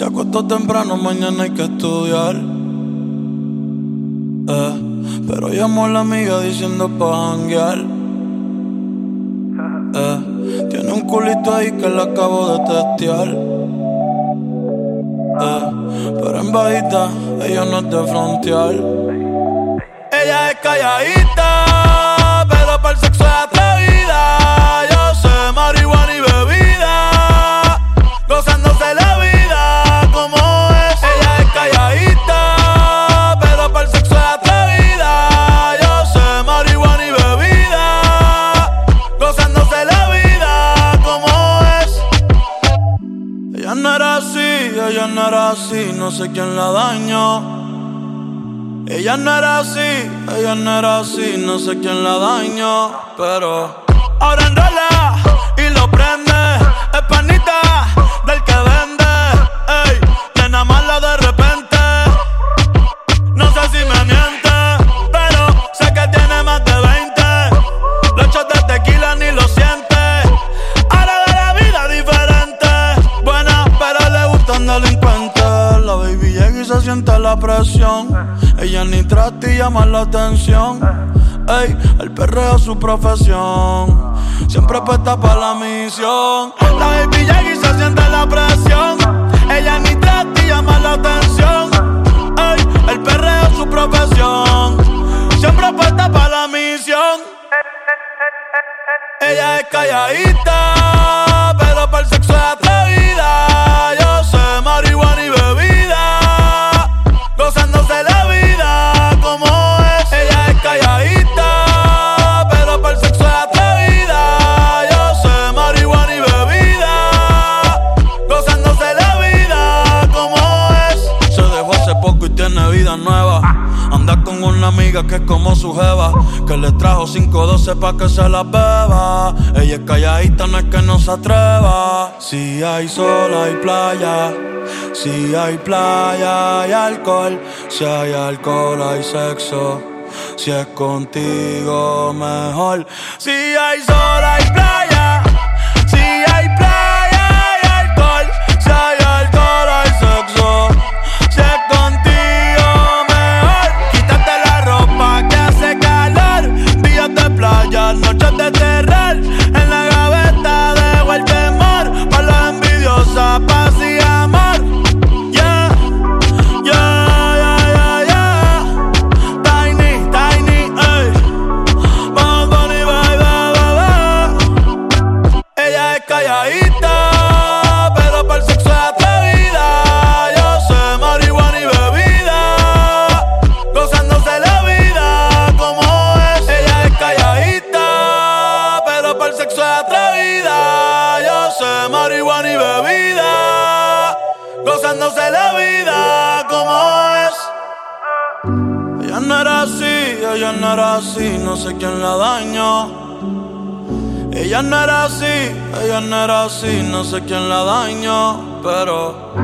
levanto temprano, mañana hay que estudiar. Eh, pero llamo a la amiga diciendo pa' janguear. Eh, tiene un culito ahí que le acabo de testear. Eh, pero en bajita, ella no es de frontear. Ella es calladita, pero para el sexo es atrevida. No era así, no sé quién la dañó. Ella no era así, ella no era así, no sé quién la dañó, pero ahora enrola y lo prende, siente la presión. Ella ni trata y llama la atención. Ey, el perreo es su profesión. Siempre puesta para la misión. La baby y se siente la presión. Ella ni trata y llama la atención. Ey, el perreo es su profesión. Siempre puesta para la misión. Ella es calladita, una amiga que es como su jeva, que le trajo 512 pa' que se la beba. Ella es calladita, no es que no se atreva. Si hay sol, hay playa. Si hay playa, hay alcohol. Si hay alcohol, hay sexo. Si es contigo, mejor. Si hay sol, hay playa. De terror. Gozándose la vida como es. Ella no era así, ella no era así, no sé quién la dañó. Ella no era así, ella no era así, no sé quién la dañó, pero